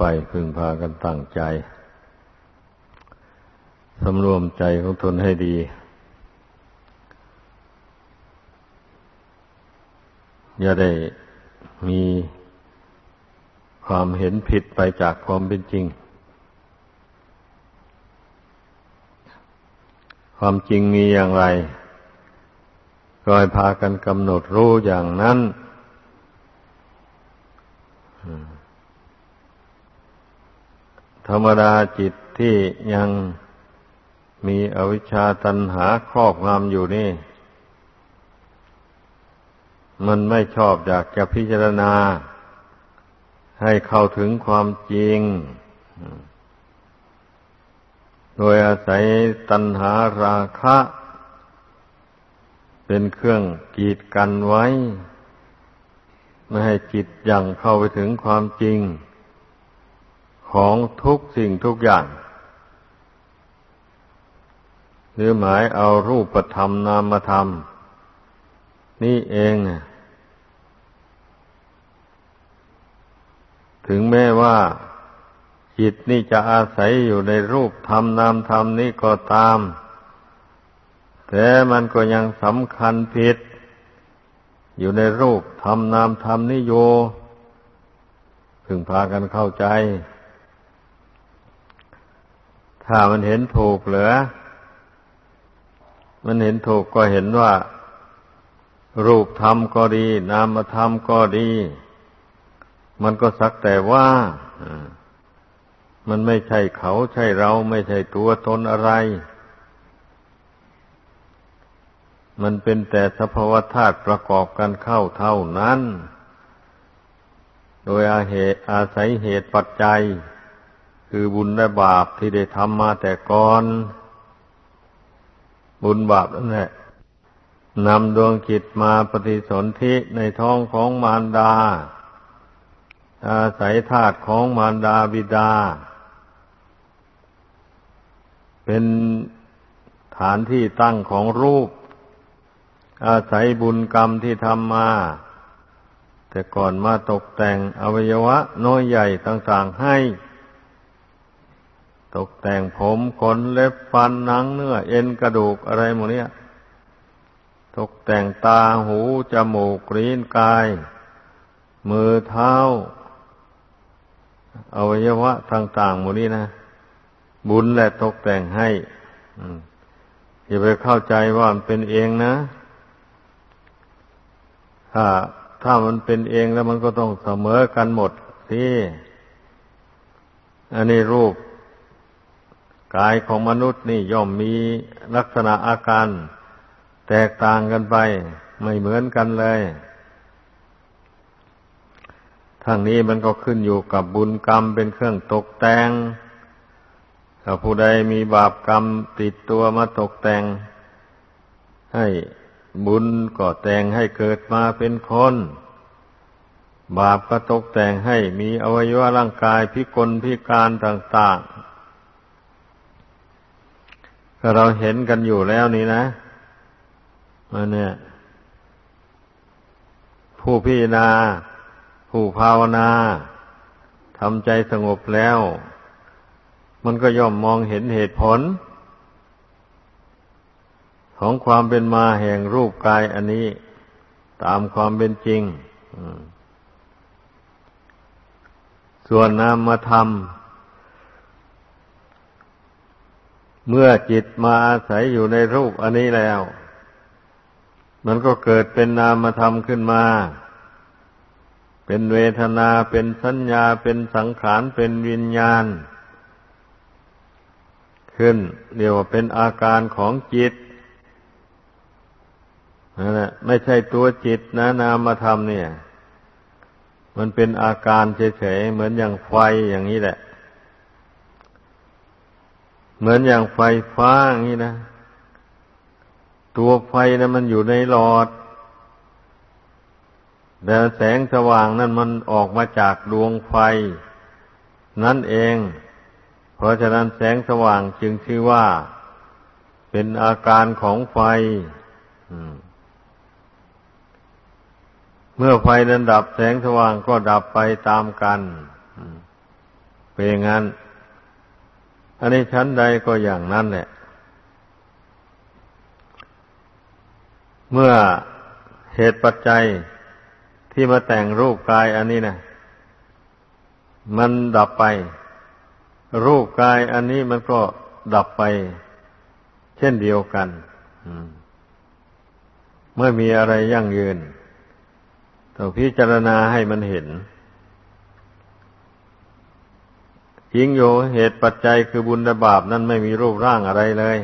ไปพึงพากันตั้งใจสำรวมใจของตนให้ดี อย่าได้มีความเห็นผิดไปจากความเป็นจริง ความจริงมีอย่างไรก็ให้พากันกำหนดรู้อย่างนั้น ธรรมดาจิตที่ยังมีอวิชชาตันหาครอบงำอยู่นี่ มันไม่ชอบอยากจะพิจารณา ให้เข้าถึงความจริง โดยอาศัยตัณหาราคะ เป็นเครื่องกีดกันไว้ ไม่ให้จิตยังเข้าไปถึงความจริง ของทุกสิ่งทุกอย่าง หรือหมายเอารูปธรรมนามธรรม นี่เอง ถึงแม้ว่า จิตนี่จะอาศัยอยู่ในรูปธรรมนามธรรมนี่ก็ตาม แต่มันก็ยังสำคัญผิด อยู่ในรูปธรรมนามธรรมนี่โยพึงพากันเข้าใจ ถ้ามันเห็นถูกเหลือ มันเห็นถูกก็เห็นว่า รูปธรรมก็ดี นามธรรมก็ดี มันก็สักแต่ว่ามันไม่ใช่เขาใช่เราไม่ใช่ตัวตนอะไร มันเป็นแต่สภาวธาตุประกอบกันเข้าเท่านั้น โดยอาเหตุอาศัยเหตุปัจจัย คือบุญและบาปที่ได้ทำมาแต่ก่อน บุญบาปนั่นแหละนำดวงจิตมาปฏิสนธิในท้องของมารดา อาศัยธาตุของมารดาบิดา เป็นฐานที่ตั้งของรูป อาศัยบุญกรรมที่ทำมา แต่ก่อนมาตกแต่งอวัยวะน้อยใหญ่ต่างๆให้ ตกแต่งผมขนเล็บฟันหนังเนื้อ เอ็นกระดูกอะไรหมดเนี้ยตกแต่งตาหูจมูกลิ้นกาย มือเท้าอวัยวะต่างๆหมดนี้นะ บุญแหละตกแต่งให้อย่าไปเข้าใจว่ามันเป็นเองนะถ้าถ้ามันเป็นเองแล้วมันก็ต้องเสมอกันหมดสิอันนี้รูป กายของมนุษย์นี่ย่อมมีลักษณะอาการ แตกต่างกันไป ไม่เหมือนกันเลยทั้งนี้มันก็ขึ้นอยู่กับบุญกรรมเป็นเครื่องตกแต่งถ้าผู้ใดมีบาปกรรมติดตัวมาตกแต่ง ให้บุญก็แต่งให้เกิดมาเป็นคน บาปก็ตกแต่งให้มีอวัยวะร่างกายพิกลพิการต่างๆ ก็เราเห็นกันอยู่แล้วนี่นะมันเนี่ย ผู้พิจารณา ผู้ภาวนาทำใจสงบแล้ว มันก็ย่อมมองเห็นเหตุผล ของความเป็นมาแห่งรูปกายอันนี้ ตามความเป็นจริงส่วนนามธรรม เมื่อจิตมาอาศัยอยู่ในรูปอันนี้แล้ว มันก็เกิดเป็นนามธรรมขึ้นมา เป็นเวทนาเป็นสัญญาเป็นสังขารเป็นวิญญาณ ขึ้นเรียกว่าเป็นอาการของจิตนั่นแหละไม่ใช่ตัวจิตนะนามธรรมเนี่ย มันเป็นอาการเฉยๆเหมือนอย่างไฟอย่างนี้แหละ เหมือนอย่างไฟฟ้าอย่างนี้นะ ตัวไฟนะมันอยู่ในหลอด แต่แสงสว่างนั้นมันออกมาจากดวงไฟ นั่นเอง เพราะฉะนั้นแสงสว่างจึงชื่อว่า เป็นอาการของไฟเมื่อไฟนั้นดับแสงสว่างก็ดับไปตามกัน เป็นอย่างนั้น อันนี้ชั้นใดก็อย่างนั้นแหละ เมื่อเหตุปัจจัยที่มาแต่งรูปกายอันนี้นะมันดับไป รูปกายอันนี้มันก็ดับไป เช่นเดียวกันเมื่อมีอะไรยั่งยืนต้องพิจารณาให้มันเห็น จริงอยู่เหตุปัจจัยคือบุญและบาปนั้นไม่มีรูปร่างอะไรเลย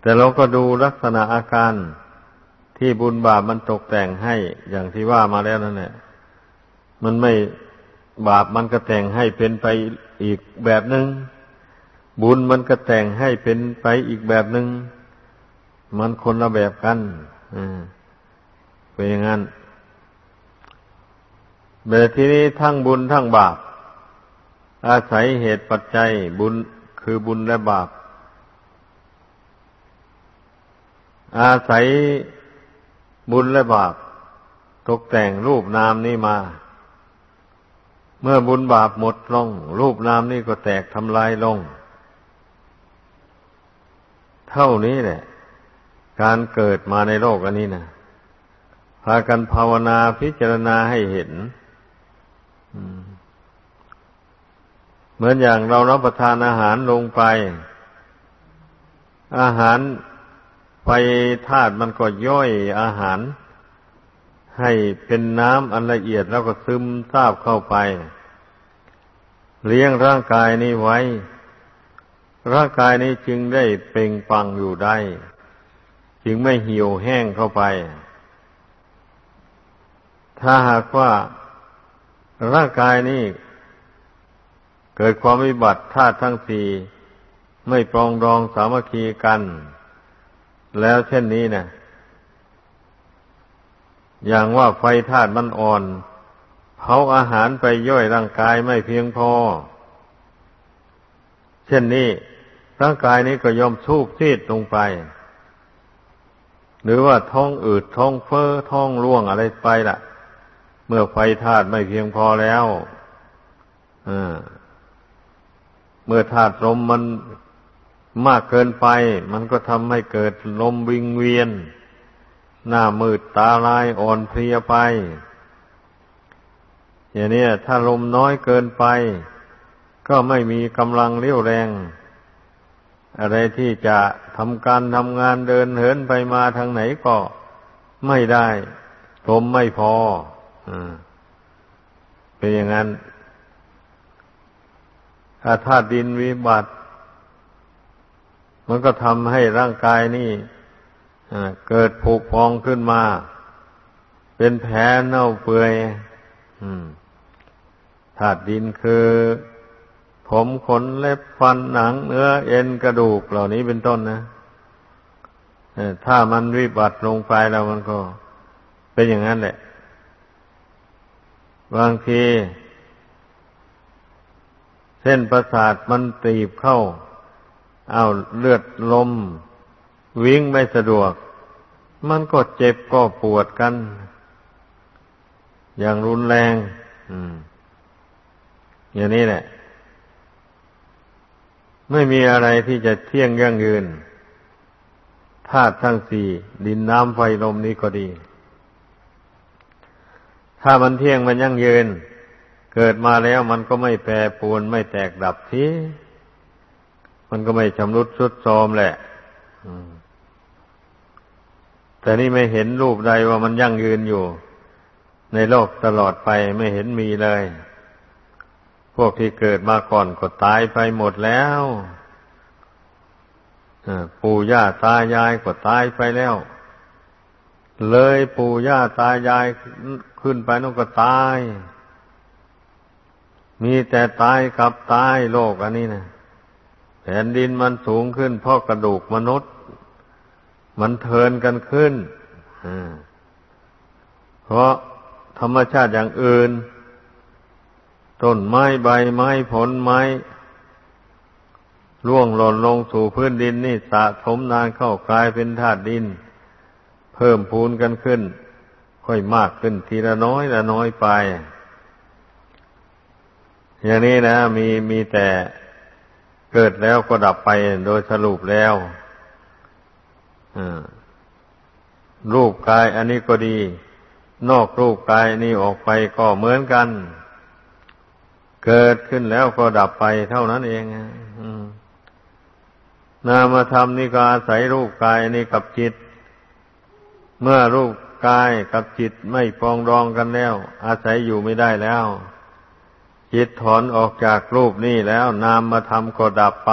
แต่เราก็ดูลักษณะอาการที่บุญบาปมันตกแต่งให้อย่างที่ว่ามาแล้วนั่นแหละมันไม่บาปมันก็แต่งให้เป็นไปอีกแบบหนึง่งบุญมันก็แต่งให้เป็นไปอีกแบบหนึง่งมันคนละแบบกันอเป็นอย่างนั้นแบบทีนี้ทั้งบุญทั้งบาป อาศัยเหตุปัจจัยบุญคือบุญและบาป อาศัยบุญและบาป ตกแต่งรูปนามนี้มา เมื่อบุญบาปหมดลง รูปนามนี้ก็แตกทำลายลง เท่านี้แหละ การเกิดมาในโลกอันนี้นะพากันภาวนาพิจารณาให้เห็น เหมือนอย่างเรารับประทานอาหารลงไป อาหารไฟธาตุมันก็ย่อยอาหาร ให้เป็นน้ำอันละเอียดแล้วก็ซึมซาบเข้าไป เลี้ยงร่างกายนี้ไว้ ร่างกายนี้จึงได้เป่งปังอยู่ได้ จึงไม่เหี่ยวแห้งเข้าไป ถ้าหากว่าร่างกายนี้ เกิดความวิบัติธาตุทั้งสี่ไม่ปรองดองสามัคคีกัน แล้วเช่นนี้นะอย่างว่าไฟธาตุมันอ่อนเผาอาหารไปย่อยร่างกายไม่เพียงพอ เช่นนี้ร่างกายนี้ก็ยอมสูบซีดลงไป หรือว่าท้องอืดท้องเฟ้อท้องร่วงอะไรไปล่ะ เมื่อไฟธาตุไม่เพียงพอแล้วอ่า เมื่อธาตุลมมันมากเกินไป มันก็ทำให้เกิดลมวิงเวียน หน้ามืดตาลายอ่อนเพลียไป อย่างนี้ถ้าลมน้อยเกินไป ก็ไม่มีกำลังเรี่ยวแรง อะไรที่จะทำการทำงานเดินเหินไปมาทางไหนก็ไม่ได้ลมไม่พอ เป็นอย่างนั้น ถ้าธาตุดินวิบัติ มันก็ทำให้ร่างกายนี่เกิดผุพองขึ้นมา เป็นแผลเน่าเปื่อยธาตุดินคือ ผมขนเล็บฟันหนังเนื้อเอ็นกระดูกเหล่านี้เป็นต้นนะถ้ามันวิบัติลงไปแล้วมันก็ เป็นอย่างนั้นแหละ บางที เส้นประสาทมันตีบเข้า เอาเลือดลม วิ่งไม่สะดวก มันก็เจ็บก็ปวดกัน อย่างรุนแรงอย่างนี้แหละ ไม่มีอะไรที่จะเที่ยงยั่งยืนธาตุทั้งสี่ดินน้ำไฟลมนี้ก็ดี ถ้ามันเที่ยงมันยั่งยืน เกิดมาแล้วมันก็ไม่แปรปรวนไม่แตกดับทีมันก็ไม่ชำรุดสุดโทรมแหละแต่นี่ไม่เห็นรูปใดว่ามันยั่งยืนอยู่ ในโลกตลอดไปไม่เห็นมีเลย พวกที่เกิดมาก่อนก็ตายไปหมดแล้วปู่ย่าตายายก็ตายไปแล้ว เลยปู่ย่าตายายขึ้นไปนั่นก็ตาย มีแต่ตายกับตายโลกอันนี้นะแผ่นดินมันสูงขึ้นเพราะกระดูกมนุษย์ มันเทินกันขึ้นเพราะธรรมชาติอย่างอื่น ต้นไม้ใบไม้ผลไม้ร่วงหล่นลงสู่พื้นดินนี่สะสมนานเข้ากลายเป็นธาตุดิน เพิ่มพูนกันขึ้น ค่อยมากขึ้นทีละน้อยละน้อยไป อย่างนี้นะ มีมีแต่เกิดแล้วก็ดับไปโดยสรุปแล้วรูปกายอันนี้ก็ดี นอกรูปกายนี้ออกไปก็เหมือนกัน เกิดขึ้นแล้วก็ดับไปเท่านั้นเองนามธรรมนี่ก็อาศัยรูปกายนี้กับจิต เมื่อรูปกายกับจิตไม่ปองรองกันแล้ว อาศัยอยู่ไม่ได้แล้ว จิตถอนออกจากรูปนี่แล้วนามธรรมก็ดับไป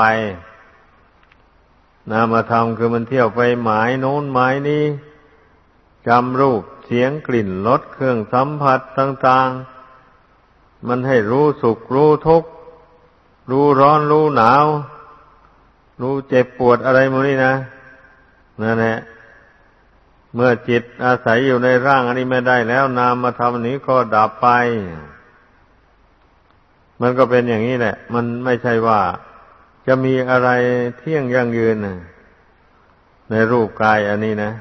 นามธรรมคือมันเที่ยวไปหมายโน้นหมายนี้จำรูปเสียงกลิ่นรสเครื่องสัมผัสต่าง ๆ มันให้รู้สุขรู้ทุกข์รู้ร้อนรู้หนาว รู้เจ็บปวดอะไรมูนี่นะนั่นแหละเมื่อจิตอาศัยอยู่ในร่างอันนี้ไม่ได้แล้วนามมาทำนี้ก็ดับไป มันก็เป็นอย่างนี้แหละ มันไม่ใช่ว่าจะมีอะไรเที่ยงยั่งยืนในรูปกายอันนี้นะ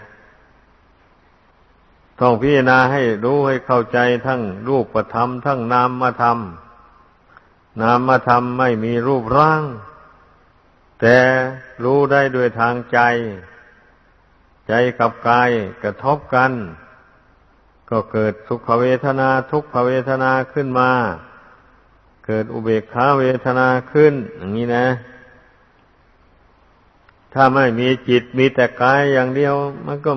ต้องพิจารณาให้รู้ให้เข้าใจทั้งรูปธรรม ทั้งนามธรรม นามธรรมไม่มีรูปร่าง แต่รู้ได้ด้วยทางใจ ใจกับกายกระทบกัน ก็เกิดสุขเวทนาทุกขเวทนาขึ้นมา กิดอุเบกขาเวทนาขึ้น อย่างนี้นะ ถ้าไม่มีจิตมีแต่กายอย่างเดียว มันก็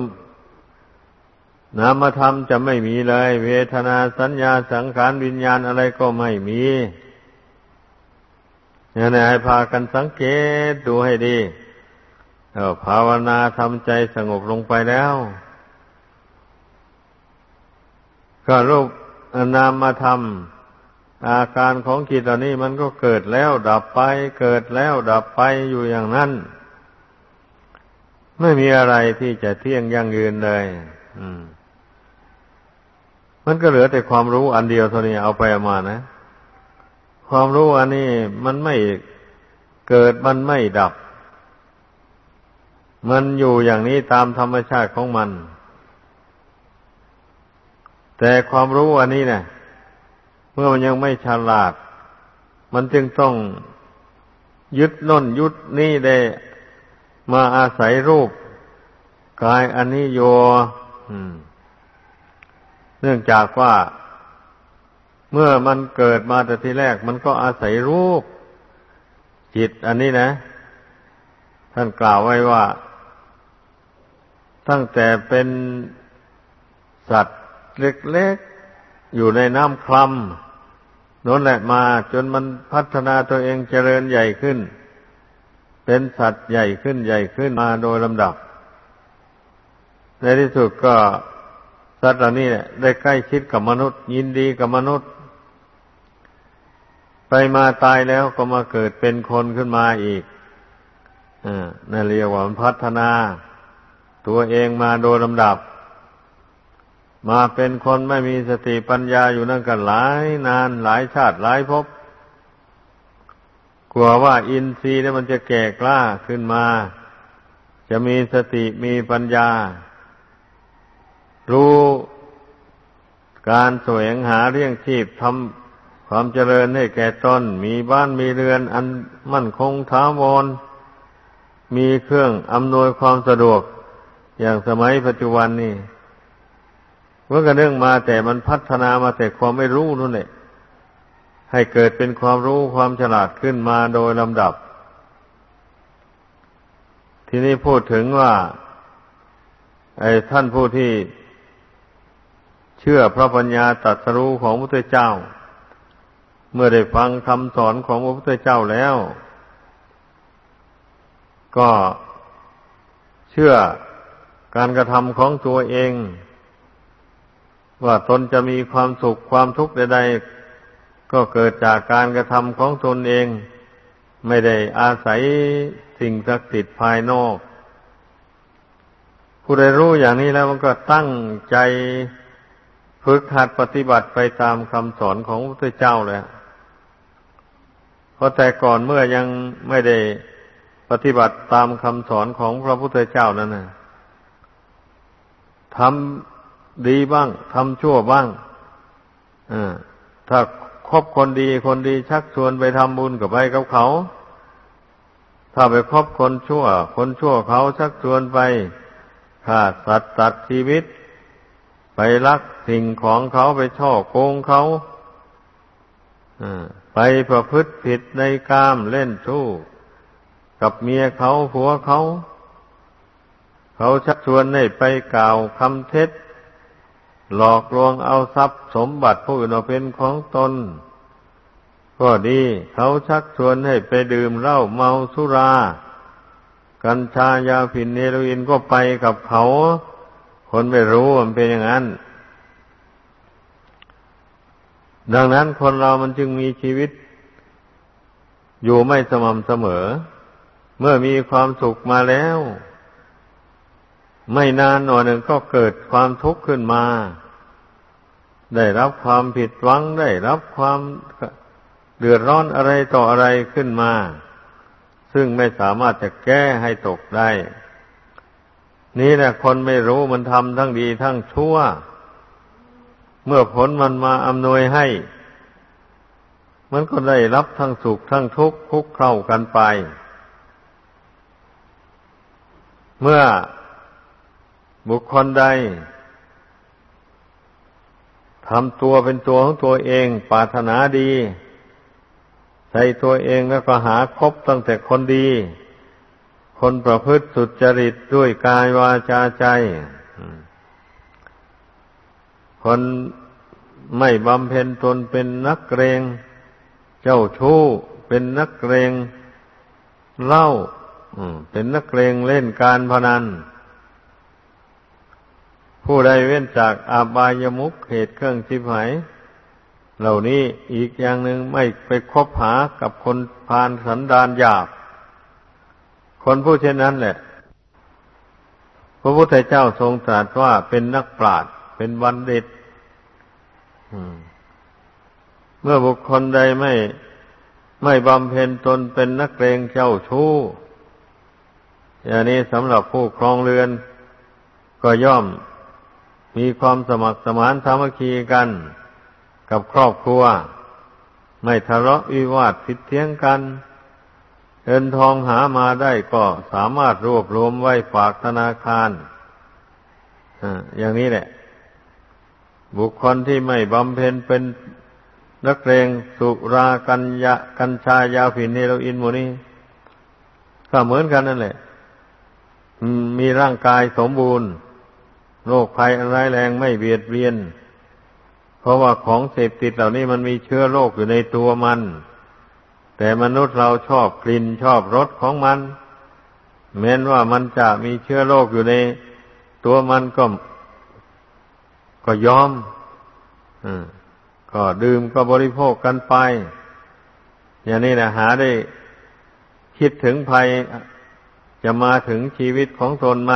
นามธรรมจะไม่มีเลย เวทนาสัญญาสังขารวิญญาณอะไรก็ไม่มีเนี่ยนะให้พากันสังเกตดูให้ดีเออภาวนาทำใจสงบลงไปแล้ว ก็รูปนามธรรม อาการของจิตอนนี้มันก็เกิดแล้วดับไป เกิดแล้วดับไปอยู่อย่างนั้น ไม่มีอะไรที่จะเที่ยงยั่งยืนเลยมมันก็เหลือแต่ความรู้อันเดียวเท่านี้เอาไปเอามานะ ความรู้อันนี้มันไม่เกิดมันไม่ดับ มันอยู่อย่างนี้ตามธรรมชาติของมัน แต่ความรู้อันนี้เนะี่ย เมื่อมันยังไม่ฉลาด มันจึงต้องยึดน้นยึดนี่ได้มาอาศัยรูปกายอันนี้โยเนื่องจากว่า เมื่อมันเกิดมาแต่ทีแรก มันก็อาศัยรูป จิตอันนี้นะ ท่านกล่าวไว้ว่า ตั้งแต่เป็นสัตว์เล็กๆ อยู่ในน้ำคลำ นั่นแหละมาจนมันพัฒนาตัวเองเจริญใหญ่ขึ้น เป็นสัตว์ใหญ่ขึ้นใหญ่ขึ้นมาโดยลำดับ ในที่สุดก็สัตว์เหล่านี้ได้ใกล้ชิดกับมนุษย์ ยินดีกับมนุษย์ ไปมาตายแล้วก็มาเกิดเป็นคนขึ้นมาอีกอนั่นเรียกว่ามันพัฒนา ตัวเองมาโดยลำดับ มาเป็นคนไม่มีสติปัญญาอยู่นั่นกันหลายนานหลายชาติหลายภพกลัวว่าอินทรีย์นี่มันจะแก่กล้าขึ้นมา จะมีสติมีปัญญา รู้การแสวงหาเรื่องชีพทำความเจริญให้แก่ตนมีบ้านมีเรือน อันมั่นคงท้าวร มีเครื่องอำนวยความสะดวก อย่างสมัยปัจจุบันนี่ มื่อกระเนื่องมาแต่มันพัฒนามาแต่ความไม่รู้นั่นแหละให้เกิดเป็นความรู้ความฉลาดขึ้นมาโดยลำดับ ทีนี้พูดถึงว่า ไอ้ท่านผู้ที่ เชื่อพระปัญญาตรัสรู้ของพระพุทธเจ้า เมื่อได้ฟังคำสอนของพระพุทธเจ้าแล้ว ก็เชื่อการกระทำของตัวเอง ว่าตนจะมีความสุขความทุกข์ใดๆก็เกิดจากการกระทำของตนเอง ไม่ได้อาศัยสิ่งศักดิ์สิทธิ์ภายนอก ผู้ใดรู้อย่างนี้แล้วมันก็ตั้งใจฝึกหัดปฏิบัติไปตามคำสอนของพระพุทธเจ้าแล้วเพราะแต่ก่อนเมื่อยังไม่ได้ปฏิบัติตามคำสอนของพระพุทธเจ้านั้นนะทำ ดีบ้างทำชั่วบ้างถ้าคบคนดีคนดีชักชวนไปทำบุญกับไปกับเขา ถ้าไปคบคนชั่ว คนชั่วเขาชักชวนไปฆ่าสัตว์ตัดชีวิต ไปลักสิ่งของเขาไปช่อโกงเขาไปประพฤติผิดในกามเล่นชู้กับเมียเขาผัวเขา เขาชักชวนให้ไปกล่าวคำเท็จ หลอกลวงเอาทรัพย์สมบัติผู้อื่นเป็นของตน ก็ดีเขาชักชวนให้ไปดื่มเหล้าเมาสุรา กัญชายาผินเนโรอีนก็ไปกับเขา คนไม่รู้มันเป็นอย่างนั้น ดังนั้นคนเรามันจึงมีชีวิต อยู่ไม่สม่ำเสมอ เมื่อมีความสุขมาแล้ว ไม่นานหน่อยหนึ่งก็เกิดความทุกข์ขึ้นมา ได้รับความผิดหวังได้รับความเดือดร้อนอะไรต่ออะไรขึ้นมา ซึ่งไม่สามารถจะแก้ให้ตกได้ นี่แหละคนไม่รู้มันทำทั้งดีทั้งชั่ว เมื่อผลมันมาอำนวยให้ มันก็ได้รับทั้งสุขทั้งทุกข์คุกเข้ากันไป เมื่อ บุคคลใดทำตัวเป็นตัวของตัวเองปรารถนาดี ใส่ตัวเองแล้วก็หาคบตั้งแต่คนดี คนประพฤติสุจริตด้วยกายวาจาใจ คนไม่บำเพ็ญตนเป็นนักเกรง เจ้าชู้เป็นนักเกรงเล่าเป็นนักเกรงเล่นการพนัน ผู้ใดเว้นจากอาบายมุขเหตุเครื่องชิบหายเหล่านี้อีกอย่างหนึ่งไม่ไปคบหากับคนพานสันดานหยาบ คนผู้เช่นนั้นแหละ พระพุทธเจ้าทรงตรัสว่าเป็นนักปราชญ์เป็นวันเด็ดเมื่อบุคคลใดไม่ไม่บำเพ็ญตนเป็นนักเรงเจ้าชู้อย่างนี้สำหรับผู้ครองเรือน ก็ย่อม มีความสมัครสมานสามัคคีกันกับครอบครัว ไม่ทะเลาะวิวาทผิดเทียงกันเงินทองหามาได้ก็สามารถรวบรวมไว้ฝากธนาคารอย่างนี้แหละ บุคคลที่ไม่บำเพ็ญเป็นนักเลงสุรากัญญากัญชายาผินเฮโรอีนโมนี้ก็เหมือนกันนั่นแหละมีร่างกายสมบูรณ์ โรคภัยอันร้ายแรงไม่เบียดเบียน เพราะว่าของเสพติดเหล่านี้มันมีเชื้อโรคอยู่ในตัวมัน แต่มนุษย์เราชอบกลิ่นชอบรสของมัน แม้นว่ามันจะมีเชื้อโรคอยู่ในตัวมันก็ก็ยอมอก็ดื่มก็บริโภคกันไป อย่างนี้นะหาได้คิดถึงภัยจะมาถึงชีวิตของตนไหม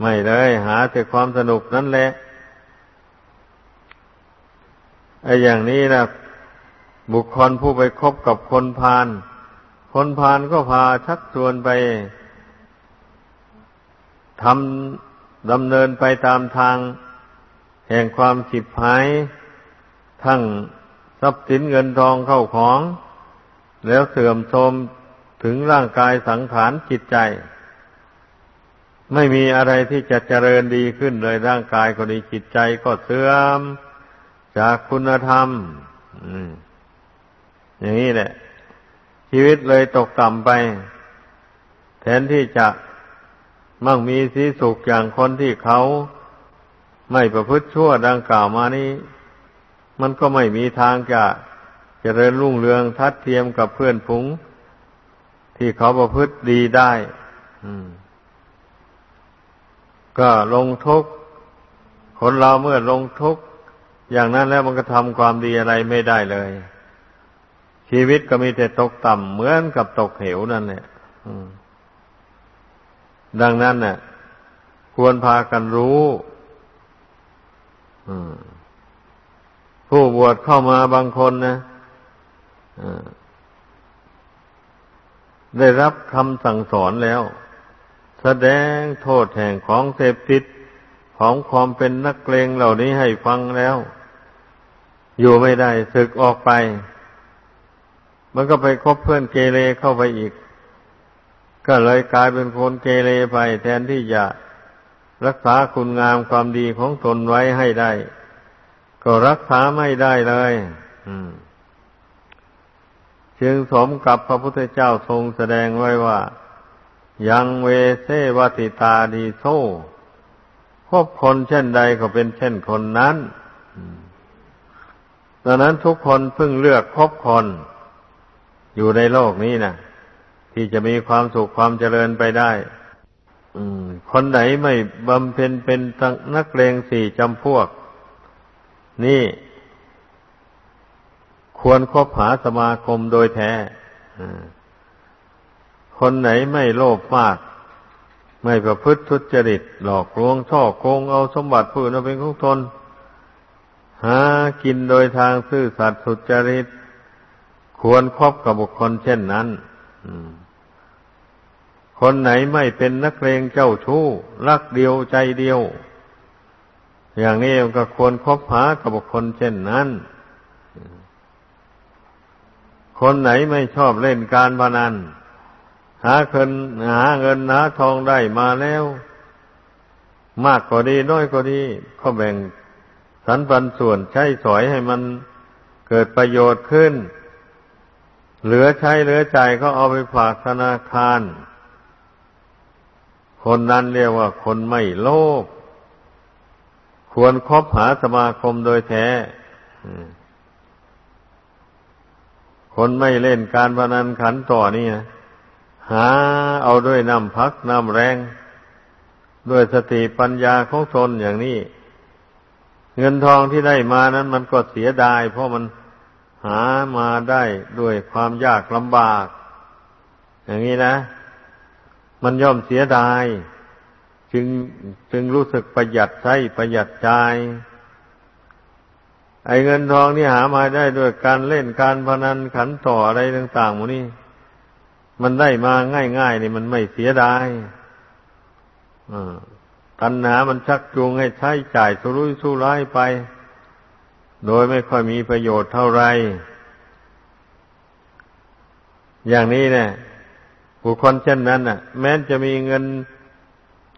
ไม่เลย หาแต่ความสนุกนั่นแหละไอ้อย่างนี้นะบุคคลผู้ไปคบกับคนพาลคนพาลก็พาชักชวนไปทำดำเนินไปตามทาง แห่งความฉิบหาย ทั้งทรัพย์สินเงินทองเข้าของ แล้วเสื่อมโทรมถึงร่างกายสังขารจิตใจ ไม่มีอะไรที่จะเจริญดีขึ้นเลยร่างกายก็ดีจิตใจก็เสื่อม จากคุณธรรมอย่างนี้แหละ ชีวิตเลยตกต่ำไป แทนที่จะมั่งมีสีสุขอย่างคนที่เขาไม่ประพฤติชั่วดังกล่าวมานี้ มันก็ไม่มีทางจะจะเริญรุ่งเรืองทัดเทียมกับเพื่อนฝูงที่เขาประพฤติดีได้ ก็ลงทุกข์คนเราเมื่อลงทุกข์อย่างนั้นแล้วมันก็ทำความดีอะไรไม่ได้เลย ชีวิตก็มีแต่ตกต่ำเหมือนกับตกเหวนั่นแหละดังนั้นเนี่ยควรพากันรู้ผู้บวชเข้ามาบางคนนะได้รับคำสั่งสอนแล้ว แสดงโทษแห่งของเสพติดของความเป็นนักเลงเหล่านี้ให้ฟังแล้ว อยู่ไม่ได้ศึกออกไป มันก็ไปคบเพื่อนเกเรเข้าไปอีก ก็เลยกลายเป็นคนเกเรไป แทนที่จะรักษาคุณงามความดีของตนไว้ให้ได้ ก็รักษาไม่ได้เลยจึงสมกับพระพุทธเจ้าทรงแสดงไว้ว่า ยังเวเซวติตาดีโซพบคนเช่นใดก็เป็นเช่นคนนั้นดังนั้นทุกคนพึ่งเลือกพบคน อยู่ในโลกนี้นะที่จะมีความสุขความเจริญไปได้คนไหนไม่บำเพ็ญเป็นนักเลงสี่จำพวก นี่ ควรคบหาสมาคมโดยแท้ คนไหนไม่โลภมาก ไม่ประพฤติทุจริต หลอกลวงช่อโกงเอาสมบัติผู้อื่นเป็นของตนหากินโดยทางซื่อสัตย์สุจริต ควรครบกับบุคคลเช่นนั้นคนไหนไม่เป็นนักเลงเจ้าชู้ รักเดียวใจเดียว อย่างนี้ก็ควรคบหากับบุคคลเช่นนั้น คนไหนไม่ชอบเล่นการพนัน หาเงินหาเงินหาทองได้มาแล้ว มากก็ดีน้อยก็ดีก็แบ่งสรรปันส่วนใช้สอยให้มันเกิดประโยชน์ขึ้น เหลือใช้เหลือใจก็เอาไปฝากธนาคาร คนนั้นเรียกว่าคนไม่โลภควรครบหาสมาคมโดยแท้ คนไม่เล่นการพนันขันต่อนี่ หาเอาด้วยน้ำพักน้ำแรง ด้วยสติปัญญาของตนอย่างนี้ เงินทองที่ได้มานั้นมันก็เสียดาย เพราะมันหามาได้ด้วยความยากลำบาก อย่างนี้นะ มันย่อมเสียดาย จึงจึงรู้สึกประหยัดใช้ประหยัดใจไอ้เงินทองที่หามาได้ด้วยการเล่นการพนันขันต่ออะไรต่างๆหมดนี่ มันได้มาง่ายๆนี่มันไม่เสียดายตัณหามันชักจูงให้ใช้จ่ายสุรุ่ยสู้ร้ายไป โดยไม่ค่อยมีประโยชน์เท่าไร อย่างนี้เนี่ยบุคคลเช่นนั้นน่ะ แม้จะมีเงิน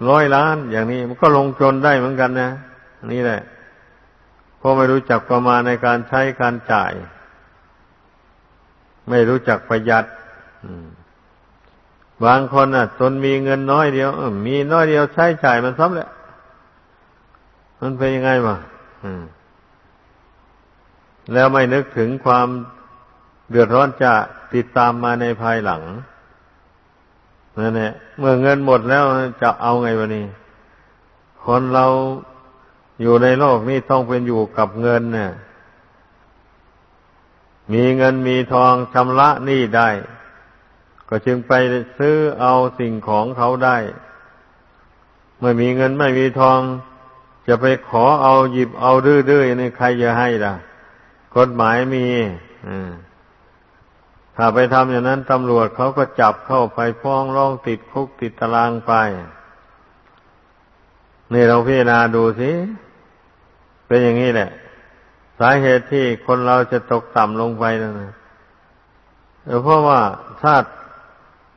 ร้อยล้าน อย่างนี้ มันก็ลงจนได้เหมือนกันนะนี่แหละเพราะไม่รู้จักประมาณในการใช้การจ่าย ไม่รู้จักประหยัด บางคนอะ ตนมีเงินน้อยเดียวมีน้อยเดียวใช้จ่ายมันซ้ำแหละมันเป็นยังไงวะแล้วไม่นึกถึงความเดือดร้อนจะติดตามมาในภายหลังนั่นแหละเมื่อเงินหมดแล้วจะเอาไงวะนี่คนเราอยู่ในโลกนี้ต้องเป็นอยู่กับเงินเนี่ยมีเงินมีทองชำระหนี้ได้ ก็จึงไปซื้อเอาสิ่งของเขาได้เมื่อมีเงินไม่มีทอง จะไปขอเอาหยิบเอาดื้อๆนี่ใครจะให้ล่ะกฎหมายมีถ้าไปทำอย่างนั้นตำรวจเขาก็จับเข้าไปฟ้องร้องติดคุกติดตารางไปนี่เราพิจารณาดูสิเป็นอย่างนี้แหละ สาเหตุที่คนเราจะตกต่ำลงไปนั่นนะเพราะว่าชาติ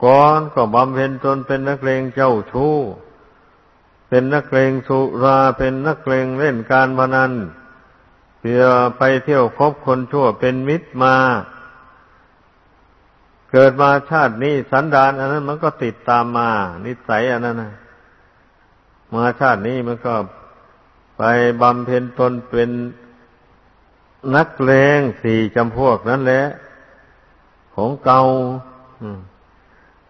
ก่อนก็บำเพ็ญตนเป็นนักเลงเจ้าชู้ เป็นนักเลงสุราเป็นนักเลงเล่นการพนันเพื่อไปเที่ยวคบคนชั่วเป็นมิตรมา เกิดมาชาตินี้สันดานอันนั้นมันก็ติดตามมา นิสัยอันนั้นนะมาชาตินี้มันก็ไปบำเพ็ญตนเป็นนักเลงสี่จำพวกนั้นแหละของเก่า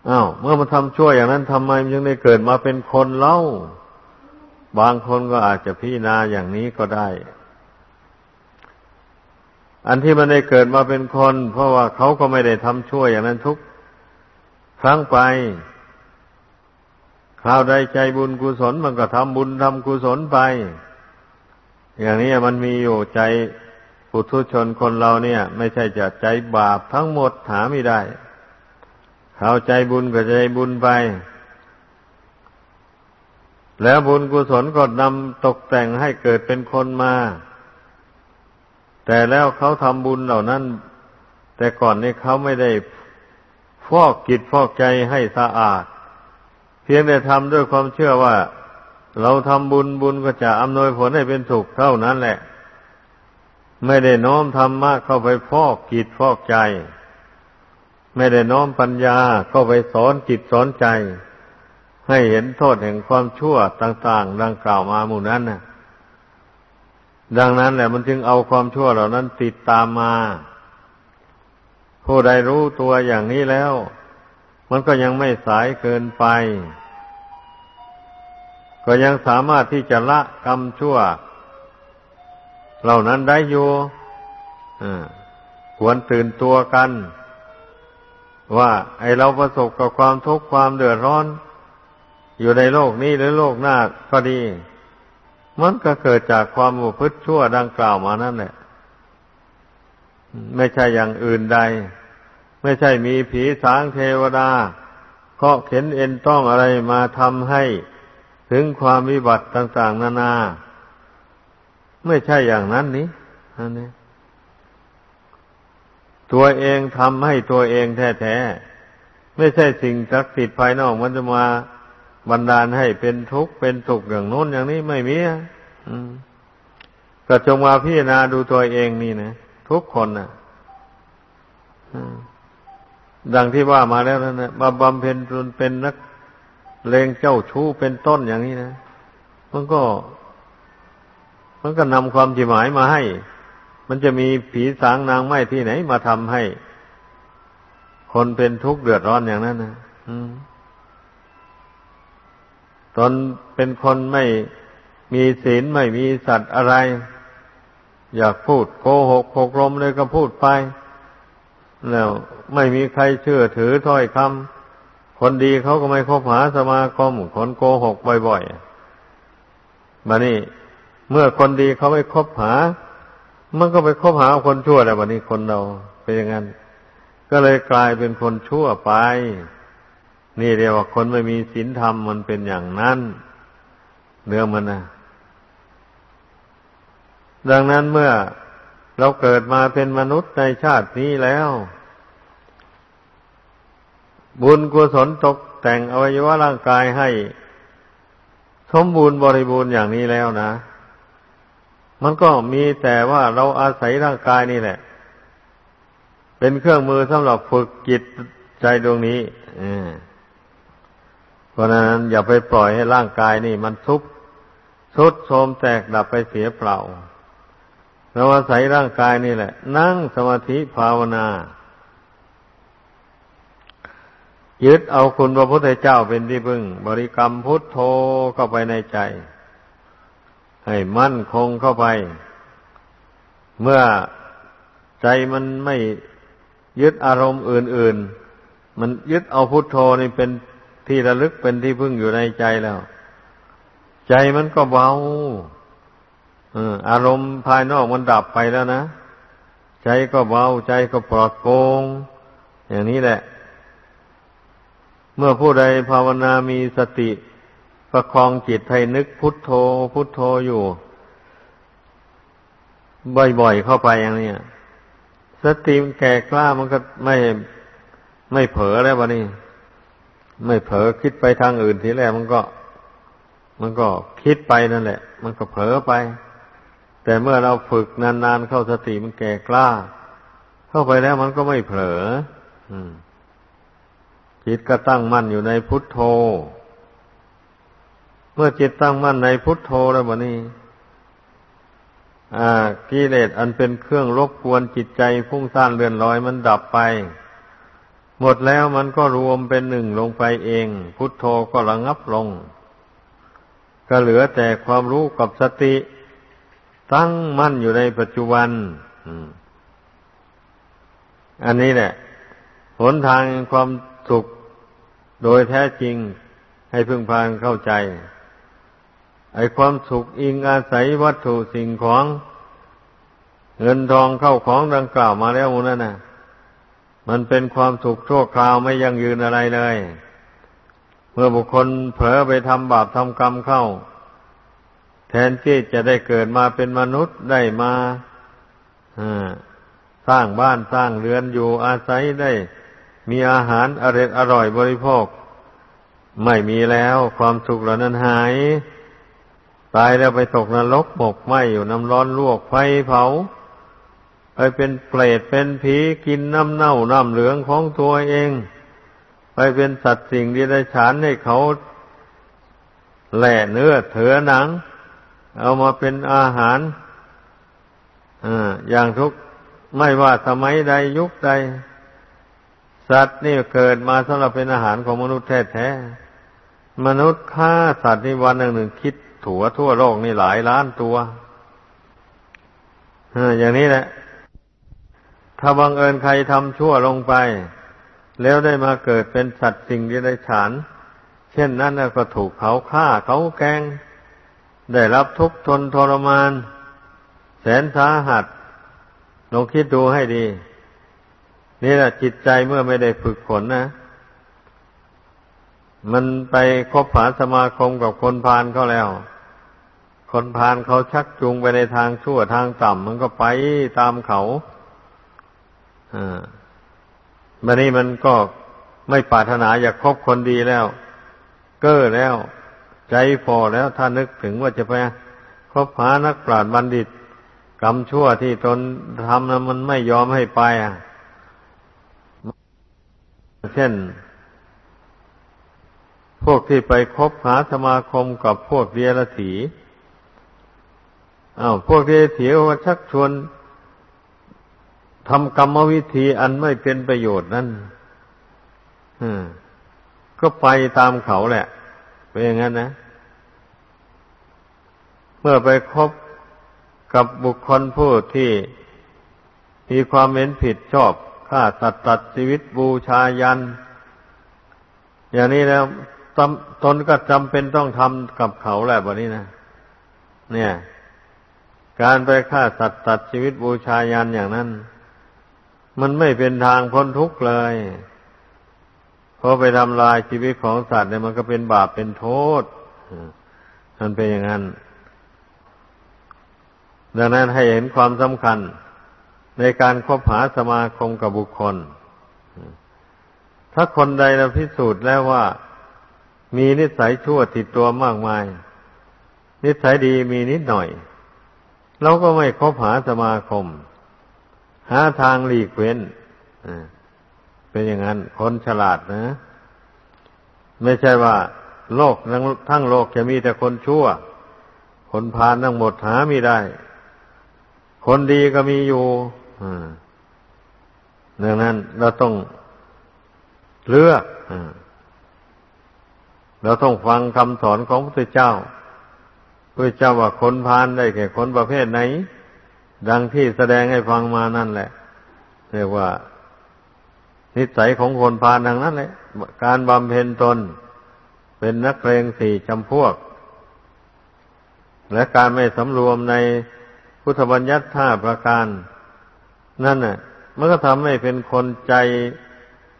อ้าวเมื่อมาทำชั่วอย่างนั้นทำไมมันยังได้เกิดมาเป็นคนเล่า บางคนก็อาจจะพิจารณาอย่างนี้ก็ได้ อันที่มันได้เกิดมาเป็นคน เพราะว่าเขาก็ไม่ได้ทำชั่วอย่างนั้นทุกครั้งไปคราวใดใจบุญกุศลมันก็ทำบุญทำกุศลไป อย่างนี้มันมีอยู่ใจปุถุชนคนเราเนี่ย ไม่ใช่จะใจบาปทั้งหมดหาไม่ได้ เขาใจบุญก็ใจบุญไป แล้วบุญกุศลก็นำตกแต่งให้เกิดเป็นคนมา แต่แล้วเขาทำบุญเหล่านั้น แต่ก่อนนี้เขาไม่ได้ฟอกกิจฟอกใจให้สะอาด เพียงแต่ทำด้วยความเชื่อว่า เราทำบุญบุญก็จะอำนวยผลให้เป็นสุขเท่านั้นแหละ ไม่ได้น้อมธรรมะเข้าไปฟอกกิจฟอกใจ ไม่ได้น้อมปัญญาเข้าไปสอนจิตสอนใจ ให้เห็นโทษแห่งความชั่วต่าง ๆ ดังกล่าวมาหมู่นั้นนะดังนั้นแหละมันจึงเอาความชั่วเหล่านั้นติดตามมา ผู้ใดรู้ตัวอย่างนี้แล้ว มันก็ยังไม่สายเกินไป ก็ยังสามารถที่จะละกรรมชั่ว เหล่านั้นได้อยู่ควรตื่นตัวกัน ว่าไอเราประสบกับความทุกข์ความเดือดร้อน อยู่ในโลกนี้หรือโลกหน้าก็ดี มันก็เกิดจากความอุพฤติชั่วดังกล่าวมานั่นแหละ ไม่ใช่อย่างอื่นใด ไม่ใช่มีผีสางเทวดาเคาะเข็นเอ็นต้องอะไรมาทำให้ถึงความวิบัติต่าง ๆ นานา ไม่ใช่อย่างนั้นนี้อันนี้ ตัวเองทำให้ตัวเองแท้ๆไม่ใช่สิ่งศักดิ์สิทธิ์ภายนอกมันจะมาบันดาลให้เป็นทุกข์เป็นสุขอย่างโน้นอย่างนี้ไม่มีก็จงมาพิจารณาดูตัวเองนี่นะทุกคนนะดังที่ว่ามาแล้วนั่นนะมาบำเพ็ญจนเป็นนักเลงเจ้าชู้เป็นต้นอย่างนี้นะมันก็ มันก็นำความจิหมายมาให้ มันจะมีผีสางนางไม้ที่ไหนมาทำให้ คนเป็นทุกข์เดือดร้อนอย่างนั้นนะอืมตนเป็นคนไม่มีศีลไม่มีสัตว์อะไร อยากพูดโกหกหกลมเลยก็พูดไป แล้วไม่มีใครเชื่อถือถ้อยคำคนดีเขาก็ไม่คบหาสมาคมคนโกหกบ่อยๆมานี่ เมื่อคนดีเขาไม่คบหา มันก็ไปคบหาคนชั่วแล้ววันนี้คนเราเป็นอย่างนั้น ก็เลยกลายเป็นคนชั่วไป นี่เรียกว่าคนไม่มีศีลธรรมมันเป็นอย่างนั้นเรื่องมันนะดังนั้นเมื่อเราเกิดมาเป็นมนุษย์ในชาตินี้แล้ว บุญกุศลตกแต่งอวัยวะร่างกายให้ สมบูรณ์บริบูรณ์อย่างนี้แล้วนะ มันก็มีแต่ว่าเราอาศัยร่างกายนี่แหละ เป็นเครื่องมือสำหรับฝึกจิตใจดวงนี้อืมราะนั้นอย่าไปปล่อยให้ร่างกายนี่ มันทุบทุดโทมแตกดับไปเสียเปล่า เราอาศัยร่างกายนี่แหละ นั่งสมาธิภาวนา ยึดเอาคุณพระพุทธเจ้าเป็นที่พึ่ง บริกรรมพุทโธเข้าไปในใจ ให้มั่นคงเข้าไป เมื่อใจมันไม่ยึดอารมณ์อื่น ๆ มันยึดเอาพุทโธนี่เป็นที่ระลึกเป็นที่พึ่งอยู่ในใจแล้ว ใจมันก็เบาอารมณ์ภายนอกมันดับไปแล้วนะใจก็เบาใจก็ปลอดโปร่งอย่างนี้แหละ เมื่อผู้ใดภาวนามีสติ ประคองจิตให้นึกพุทโธ พุทโธอยู่ บ่อยๆเข้าไปอย่างนี้สติมแก่กล้ามันก็ไม่ไม่เผลอแล้ววะนี่ไม่เผลอคิดไปทางอื่นทีแรกมันก็ มันก็คิดไปนั่นแหละ มันก็เผลอไป แต่เมื่อเราฝึกนานๆเข้าสติมันแก่กล้า เข้าไปแล้วมันก็ไม่เผลอจิตก็ตั้งมั่นอยู่ในพุทโธ มื่อจิตตั้งมั่นในพุทโธแล้วบนี้กิเลสอันเป็นเครื่องรบกวนจิตใจพุ่งซ่านเลื่อนลอยมันดับไป หมดแล้วมันก็รวมเป็นหนึ่งลงไปเอง พุทโธก็ระงับลง ก็เหลือแต่ความรู้กับสติ ตั้งมั่นอยู่ในปัจจุบันอันนี้แหละหนทางความสุขโดยแท้จริงให้พึงพานเข้าใจ ไอความสุขอิงอาศัยวัตถุสิ่งของ เงินทองเข้าของดังกล่าวมาแล้วนั่นน่ะ มันเป็นความสุขชั่วคราวไม่ยั่งยืนอะไรเลย เมื่อบุคคลเผลอไปทำบาปทำกรรมเข้า แทนที่จะได้เกิดมาเป็นมนุษย์ได้มาสร้างบ้านสร้างเรือนอยู่อาศัยได้ มีอาหารอร่อยอร่อยบริโภค ไม่มีแล้วความสุขเหล่านั้นหาย ตายแล้วไปตกนรกหมกไหมอยู่น้ำร้อนลวกไฟเผาไปเป็นเปรตเป็นผีกินน้ำเน่าน้ำเหลืองของตัวเอง ไปเป็นสัตว์สิ่งที่ได้ฉานให้เขาแหล่เนื้อเถือหนัง เอามาเป็นอาหารอย่างทุกไม่ว่าสมัยใดยุคใด สัตว์นี่เกิดมาสำหรับเป็นอาหารของมนุษย์แท้ๆมนุษย์ฆ่าสัตว์นี่วันหนึ่งหนึ่งคิด ถัวทั่วโลกนี่หลายล้านตัวอย่างนี้แหละ ถ้าบังเอิญใครทำชั่วลงไป แล้วได้มาเกิดเป็นสัตว์สิ่งที่ได้ฉาน เช่นนั้นก็ถูกเขาฆ่าเขาแกง ได้รับทุกข์ทนทรมาน แสนสาหัสลองคิดดูให้ดี นี่แหละจิตใจเมื่อไม่ได้ฝึกฝนนะ มันไปคบหาสมาคมกับคนพาลเขาแล้ว คนพาลเขาชักจูงไปในทางชั่วทางต่ำมันก็ไปตามเขาอ่าบันนี้มันก็ไม่ปรารถนาอยากคบคนดีแล้ว เก้อแล้ว ใจพอแล้วถ้านึกถึงว่าจะไปคบหานักปราชญ์บัณฑิต กรรมชั่วที่ตนทำนะมันไม่ยอมให้ไปอะ เช่น พวกที่ไปคบหาสมาคมกับพวกเดียรถี อ้าวพวกเดียรถีว่าชักชวนทำกรรมวิธีอันไม่เป็นประโยชน์นั่นก็ไปตามเขาแหละเป็นอย่างนั้นนะ เมื่อไปคบกับบุคคลผู้ที่มีความเห็นผิดชอบฆ่าสัตว์ตัดชีวิตบูชายัน อย่างนี้แล้วตนก็จำเป็นต้องทำกับเขาแหละแบบนี้นะเนี่ย การไปฆ่าสัตว์ตัดชีวิตบูชายันอย่างนั้น มันไม่เป็นทางพ้นทุกข์เลยเพราะไปทำลายชีวิตของสัตว์เนี่ยมันก็เป็นบาปเป็นโทษมันเป็นอย่างนั้น ดังนั้นให้เห็นความสำคัญในการคบหาสมาคมกับบุคคล ถ้าคนใดเราพิสูจน์แล้วว่า มีนิสัยชั่วติดตัวมากมาย นิสัยดีมีนิดหน่อย เราก็ไม่คบหาสมาคม หาทางหลีกเว้นเป็นอย่างนั้น คนฉลาดนะ ไม่ใช่ว่า โลกทั้งโลกจะมีแต่คนชั่ว คนพาลทั้งหมดหาไม่ได้ คนดีก็มีอยู่ดังนั้นเราต้องเลือกเราต้องฟังคำสอนของพระพุทธเจ้า พระเจ้าว่าคนพาลได้แก่คนประเภทไหน ดังที่แสดงให้ฟังมานั่นแหละเรียกว่า นิสัยของคนพาลดังนั้นแหละการบำเพ็ญตน เป็นนักเรงสี่จำพวก และการไม่สำรวมในพุทธบัญญัติห้าประการ นั่นน่ะมันก็ทำให้เป็นคนใจ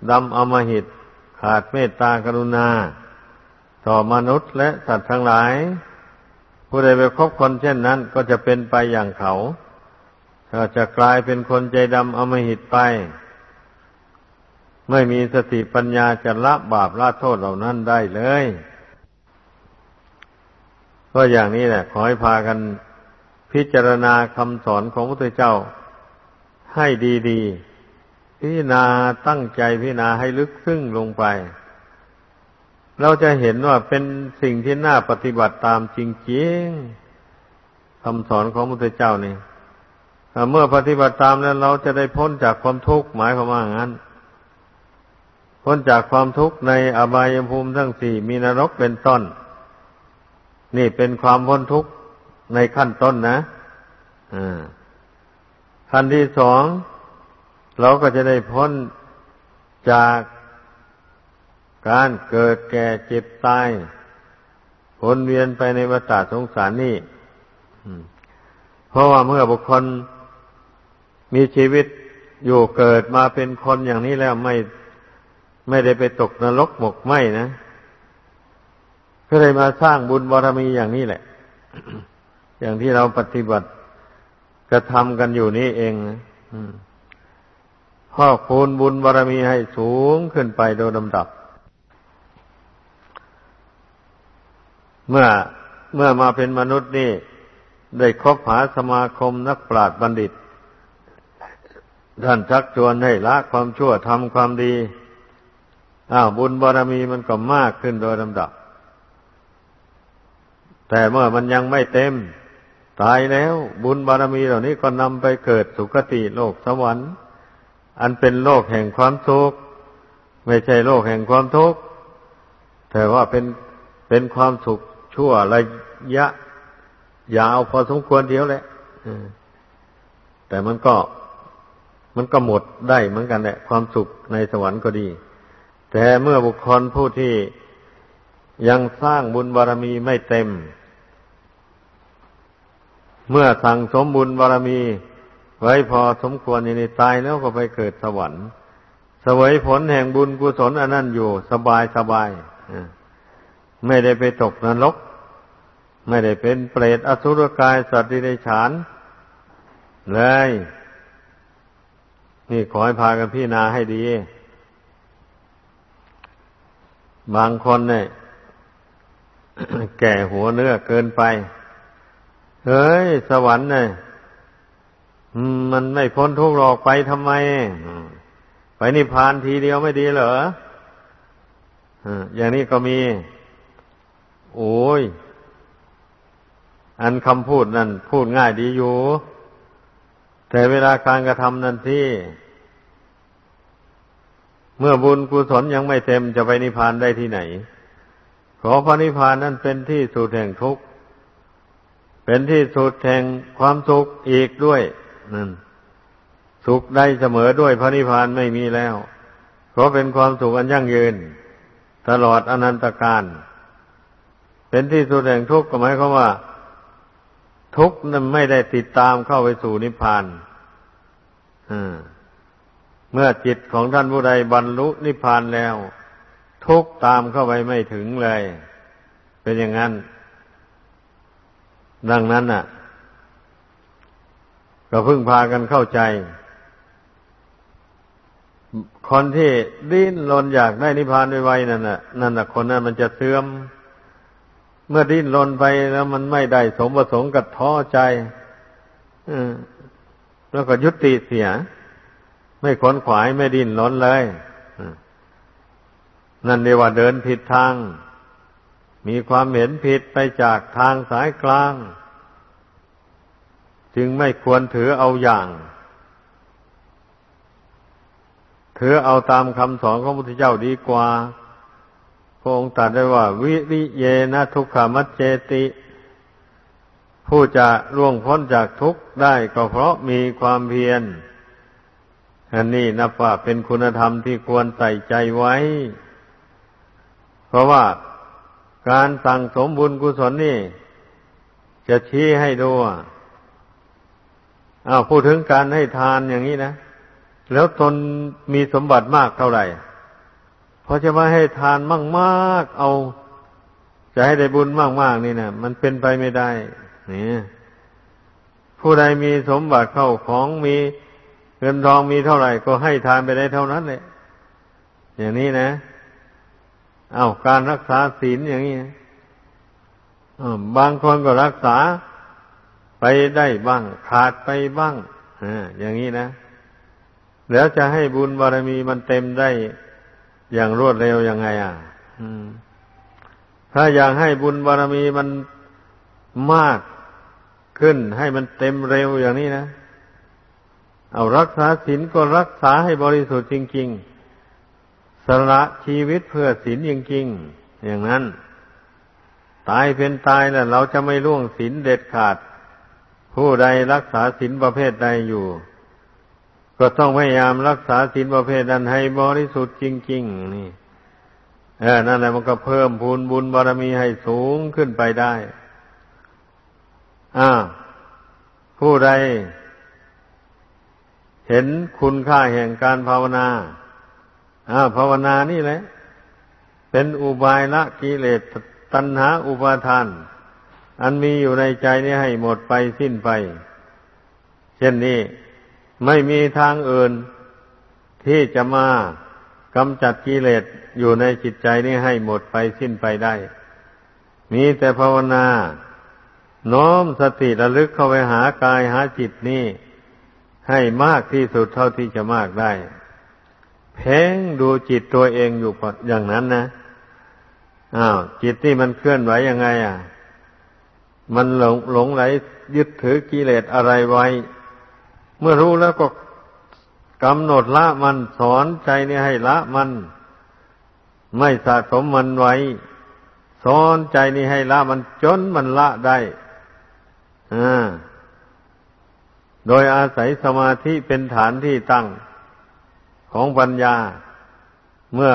ดำอมหิต ขาดเมตตากรุณา ต่อมนุษย์และสัตว์ทั้งหลาย ผู้ใดไปคบคนเช่นนั้น ก็จะเป็นไปอย่างเขาก็จะกลายเป็นคนใจดำอมหิตไป ไม่มีสติปัญญาจะละบาปละโทษเหล่านั้นได้เลยก็อย่างนี้แหละ ขอให้พากันพิจารณาคำสอนของพระพุทธเจ้าให้ดีๆพิจารณาตั้งใจพิจารณาให้ลึกซึ้งลงไป เราจะเห็นว่าเป็นสิ่งที่น่าปฏิบัติตามจริงๆคำสอนของพระพุทธเจ้านี่เมื่อปฏิบัติตามแล้วเราจะได้พ้นจากความทุกข์หมายความว่างั้น พ้นจากความทุกข์ในอบายภูมิทั้งสี่มีนรกเป็นต้น นี่เป็นความพ้นทุกข์ในขั้นต้นนะขั้นที่สองเราก็จะได้พ้นจาก การเกิดแก่เจ็บตายวนเวียนไปในวัฏสงสารนี่เพราะว่าเมื่อบุคคลมีชีวิตอยู่เกิดมาเป็นคนอย่างนี้แล้วไม่ไม่ได้ไปตกนรกหมกไหมนะก็เลยมาสร้างบุญบารมีอย่างนี้แหละ อย่างที่เราปฏิบัติกระทำกันอยู่นี่เองนะพ่อคูณบุญบารมีให้สูงขึ้นไปโดยลำดับ เมื่อเมื่อมาเป็นมนุษย์นี่ ได้คบหาสมาคมนักปราชญ์บัณฑิต ท่านชักชวนให้ละความชั่วทำความดีอ้าวบุญบารรมีมันก็มากขึ้นโดยลำดับ แต่เมื่อมันยังไม่เต็ม ตายแล้ว บุญบารรมีเหล่านี้ก็นำไปเกิดสุคติโลกสวรรค์ อันเป็นโลกแห่งความสุขไม่ใช่โลกแห่งความทุกข์แต่ว่าเป็นเป็นความสุข ชั่วระยะ ยาวพอสมควรเดียวแหละแต่มันก็มันก็หมดได้เหมือนกันแหละ ความสุขในสวรรค์ก็ดี แต่เมื่อบุคคลผู้ที่ยังสร้างบุญบารรมีไม่เต็ม เมื่อสั่งสมบุญบารรมี ไว้พอสมควรอย่างนี้ตายแล้วก็ไปเกิดสวรรค์สวยผลแห่งบุญกุศลอันนั้นอยู่ สบายสบาย ไม่ได้ไปตกนรก ไม่ได้เป็นเปรตอสุรกายสัตว์ดิเรกชันเลย นี่ขอให้พากันพี่นาให้ดี บางคนเนี่ยแก่หัวเนื้อเกินไป เฮ้ย สวรรค์เนี่ยมันไม่พ้นทุกข์หรอกไปทำไม ไปนิพพานทีเดียวไม่ดีเหรออย่างนี้ก็มี โอ้ย อันคำพูดนั่นพูดง่ายดีอยู่ แต่เวลาการกระทำนั่นที่ เมื่อบุญกุศลยังไม่เต็มจะไปนิพพานได้ที่ไหน ขอพระนิพพานนั่นเป็นที่สุดแห่งทุกข์ เป็นที่สุดแห่งความสุขอีกด้วยนั่นสุขได้เสมอด้วยพระนิพพานไม่มีแล้ว เพราะเป็นความสุขอันยั่งยืน ตลอดอนันตการ เป็นที่สุดแห่งทุกข์ก็หมายความว่า ทุกข์นั้นไม่ได้ติดตามเข้าไปสู่นิพพานเมื่อจิตของท่านผู้ใดบรรลุนิพพานแล้ว ทุกข์ตามเข้าไปไม่ถึงเลย เป็นอย่างนั้น ดังนั้นน่ะ ก็พึ่งพากันเข้าใจคนที่ดิ้นรนอยากได้นิพพานไวๆนั่นน่ะนั่นน่ะคนนั้นมันจะเสื่อม เมื่อดิ้นรนไปแล้วมันไม่ได้สมประสงค์กับท้อใจแล้วก็ยุติเสีย ไม่ขนขวายไม่ดิ้นรนเลยนั่นเรียกว่าเดินผิดทาง มีความเห็นผิดไปจากทางสายกลาง จึงไม่ควรถือเอาอย่าง ถือเอาตามคำสอนของพระพุทธเจ้าดีกว่า พระองค์ตรัสได้ว่า วิริเยนะทุกขามัจเจติ ผู้จะร่วงพ้นจากทุกข์ได้ก็เพราะมีความเพียรอันนี้นับว่าเป็นคุณธรรมที่ควรใส่ใจไว้ เพราะว่าการสั่งสมบุญกุศลนี่ จะชี้ให้ดูอ้าวพูดถึงการให้ทานอย่างนี้นะ แล้วตนมีสมบัติมากเท่าไหร่ พอจะมาให้ทานมั่งมากเอาจะให้ได้บุญมากมากนี่นะมันเป็นไปไม่ได้นี่ผู้ใดมีสมบัติเข้าของมีเงินทองมีเท่าไหร่ก็ให้ทานไปได้เท่านั้นเลยอย่างนี้นะ เอาการรักษาศีลอย่างนี้บางคนก็รักษาไปได้บ้างขาดไปบ้างอย่างนี้นะ แล้วจะให้บุญบารมีมันเต็มได้ อย่างรวดเร็วยังไง อะถ้าอยากให้บุญบารมีมันมากขึ้น ให้มันเต็มเร็วอย่างนี้นะ เอารักษาศีลก็รักษาให้บริสุทธิ์จริง ๆ สละชีวิตเพื่อศีลจริงๆ อย่างนั้น ตายเป็นตายแล้วเราจะไม่ล่วงศีลเด็ดขาด ผู้ใดรักษาศีลประเภทใดอยู่ ก็ต้องพยายามรักษาศีลประเภทนั้นให้บริสุทธิ์จริง ๆ นี่เออนั่นแหละมันก็เพิ่มพูนบุญบารมีให้สูงขึ้นไปได้อ่าผู้ใด เห็นคุณค่าแห่งการภาวนาอ่าภาวนานี่แหละ เป็นอุบายละกิเลสตัณหาอุปาทาน อันมีอยู่ในใจนี้ให้หมดไปสิ้นไป เช่นนี้ ไม่มีทางอื่นที่จะมากำจัดกิเลสอยู่ในจิตใจนี้ให้หมดไปสิ้นไปได้ มีแต่ภาวนาน้อมสติระลึกเข้าไปหากายหาจิตนี้ให้มากที่สุดเท่าที่จะมากได้ เพ่งดูจิตตัวเองอยู่อย่างนั้นนะอ้าวจิตนี่มันเคลื่อนไหวยังไง อะ มันหลงหลงไหลยึดถือกิเลสอะไรไว้ เมื่อรู้แล้วก็กำหนดละมันสอนใจนี่ให้ละมัน ไม่สะสมมันไว้ สอนใจนี่ให้ละมันจนมันละได้อ่าโดยอาศัยสมาธิเป็นฐานที่ตั้งของปัญญา เมื่อ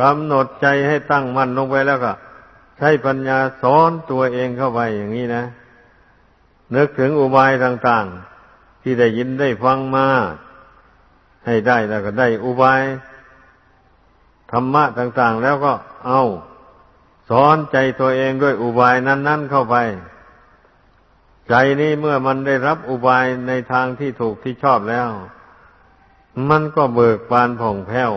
กำหนดใจให้ตั้งมั่นลงไปแล้วก็ ใช้ปัญญาสอนตัวเองเข้าไปอย่างนี้นะ นึกถึงอุบายต่าง ๆ ที่ได้ยินได้ฟังมา ให้ได้แล้วก็ได้อุบายธรรมะต่างๆ แล้วก็เอาสอนใจตัวเองด้วยอุบายนั้น ๆ เข้าไป ใจนี้เมื่อมันได้รับอุบายในทางที่ถูกที่ชอบแล้ว มันก็เบิกบานผ่องแผ้ว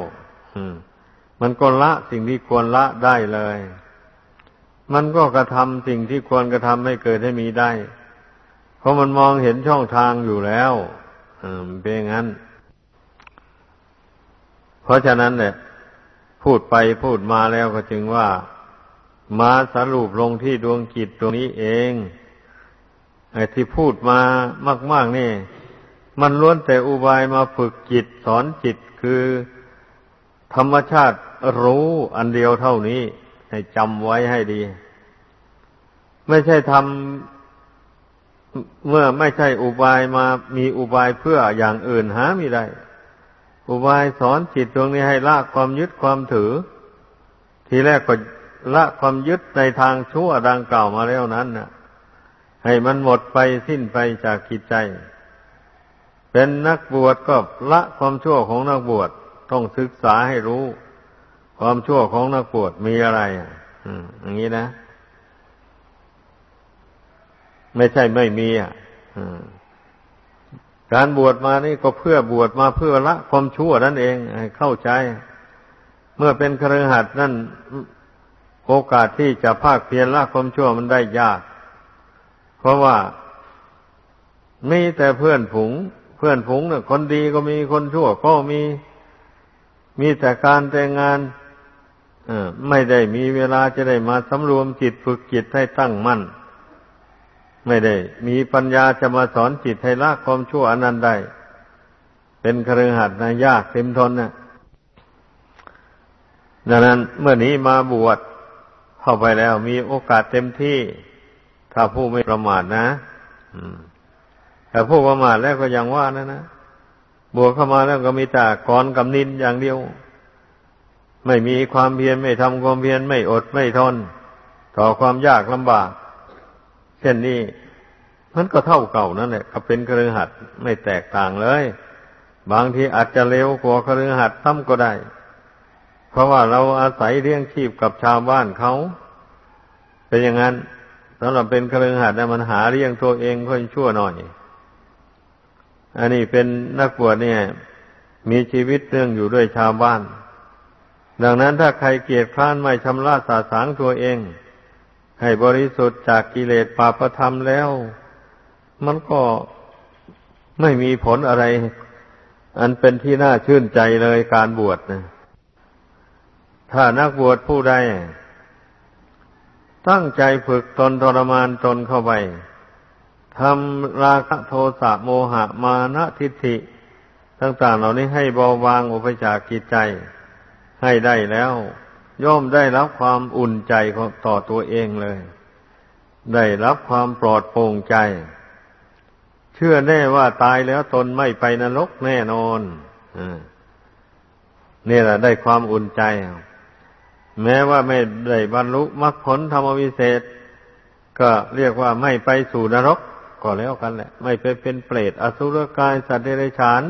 มันก็ละสิ่งที่ควรละได้เลย มันก็กระทำสิ่งที่ควรกระทำให้เกิดให้มีได้ ราะมันมองเห็นช่องทางอยู่แล้วเป็นงั้น เพราะฉะนั้นเนี่ยพูดไปพูดมาแล้วก็จึงว่า มาสรุปลงที่ดวงจิตตรงนี้เองไอ้ที่พูดมามาก ๆ นี่ มันล้วนแต่อุบายมาฝึกจิตสอนจิตคือธรรมชาติรู้อันเดียวเท่านี้ ให้จำไว้ให้ดี ไม่ใช่ทำ เมื่อไม่ใช่อุบายมามีอุบายเพื่ออย่างอื่นหาไม่ได้ อุบายสอนจิตตรงนี้ให้ละความยึดความถือ ทีแรกก็ละความยึดในทางชั่วดังกล่าวมาแล้วนั้นน่ะ ให้มันหมดไปสิ้นไปจากกิจใจ เป็นนักบวชก็ละความชั่วของนักบวชต้องศึกษาให้รู้ ความชั่วของนักบวชมีอะไรออย่างนี้นะ ไม่ใช่ไม่มีอะการบวชมานี่ก็เพื่อบวชมาเพื่อละความชั่วนั่นเองเข้าใจ เมื่อเป็นครือหัดนั่นโอกาสที่จะภาคเพียรละความชั่วมันได้ยาก เพราะว่ามีแต่เพื่อนผงเพื่อนผงเนี่ยคนดีก็มีคนชั่วก็มีมีแต่การแต่งงานไม่ได้มีเวลาจะได้มาสำรวมจิตฝึกจิตให้ตั้งมั่น ไม่ได้ มีปัญญาจะมาสอนจิตให้ละความชั่วอนันต์ได้ เป็นเครือหัดนะยากเต็มทนนะดังนั้นเมื่อนี้มาบวชเข้าไปแล้ว มีโอกาสเต็มที่ ถ้าผู้ไม่ประมาทนะแต่ผู้ประมาทแล้วก็ยังว่านะนะบวกเข้ามาแล้วก็มีแต่กรกับนินอย่างเดียว ไม่มีความเพียรไม่ทำความเพียรไม่อดไม่ทน ต่อความยากลำบาก ช่นนี้ มันก็เท่าเก่านั่นแหละก็เป็นเครือหัดไม่แตกต่างเลย บางทีอาจจะเร็วกว่าเครือหัดซ้ำก็ได้ เพราะว่าเราอาศัยเลี้ยงชีพกับชาวบ้านเขา เป็นอย่างนั้นสำหรับเป็นเครือขัดนะมันหาเลี้ยงตัวเองค่อยชั่วหน่อย อันนี้เป็นนักบวชเนี่ย มีชีวิตเรื่องอยู่ด้วยชาวบ้าน ดังนั้นถ้าใครเกียจคร้านไม่ชำระสาสางตัวเอง ให้บริสุทธิ์จากกิเลสปาประธรรมแล้ว มันก็ไม่มีผลอะไร อันเป็นที่น่าชื่นใจเลยการบวชนะถ้านักบวชผู้ใดตั้งใจฝึกตนทรมานตนเข้าไปทำราคะโทสะโมหะมานะทิฏฐิ ต่าง ๆ เหล่านี้ให้เบาบางอุปจากกิจใจให้ได้แล้ว ย่อมได้รับความอุ่นใจต่อตัวเองเลย ได้รับความปลอดโปร่งใจ เชื่อแน่ว่าตายแล้วตนไม่ไปนรกแน่นอนอนี่แหละได้ความอุ่นใจ แม้ว่าไม่ได้บรรลุมรรคผลธรรมวิเศษ ก็เรียกว่าไม่ไปสู่นรกก็แล้วกันแหละ ไม่ไปเป็นเปรตอสุรกายสัตว์เดรัจฉาน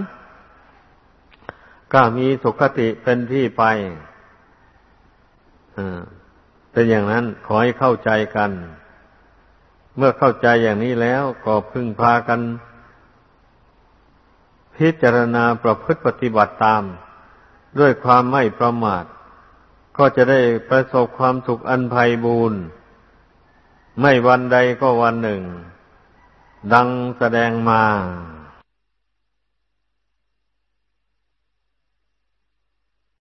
ก็มีสุขติเป็นที่ไป เป็นอย่างนั้นขอให้เข้าใจกัน เมื่อเข้าใจอย่างนี้แล้วก็พึงพากัน พิจารณาประพฤติปฏิบัติตาม ด้วยความไม่ประมาท ก็จะได้ประสบความสุขอันไพบูรณ์ไม่วันใดก็วันหนึ่ง ดังแสดงมา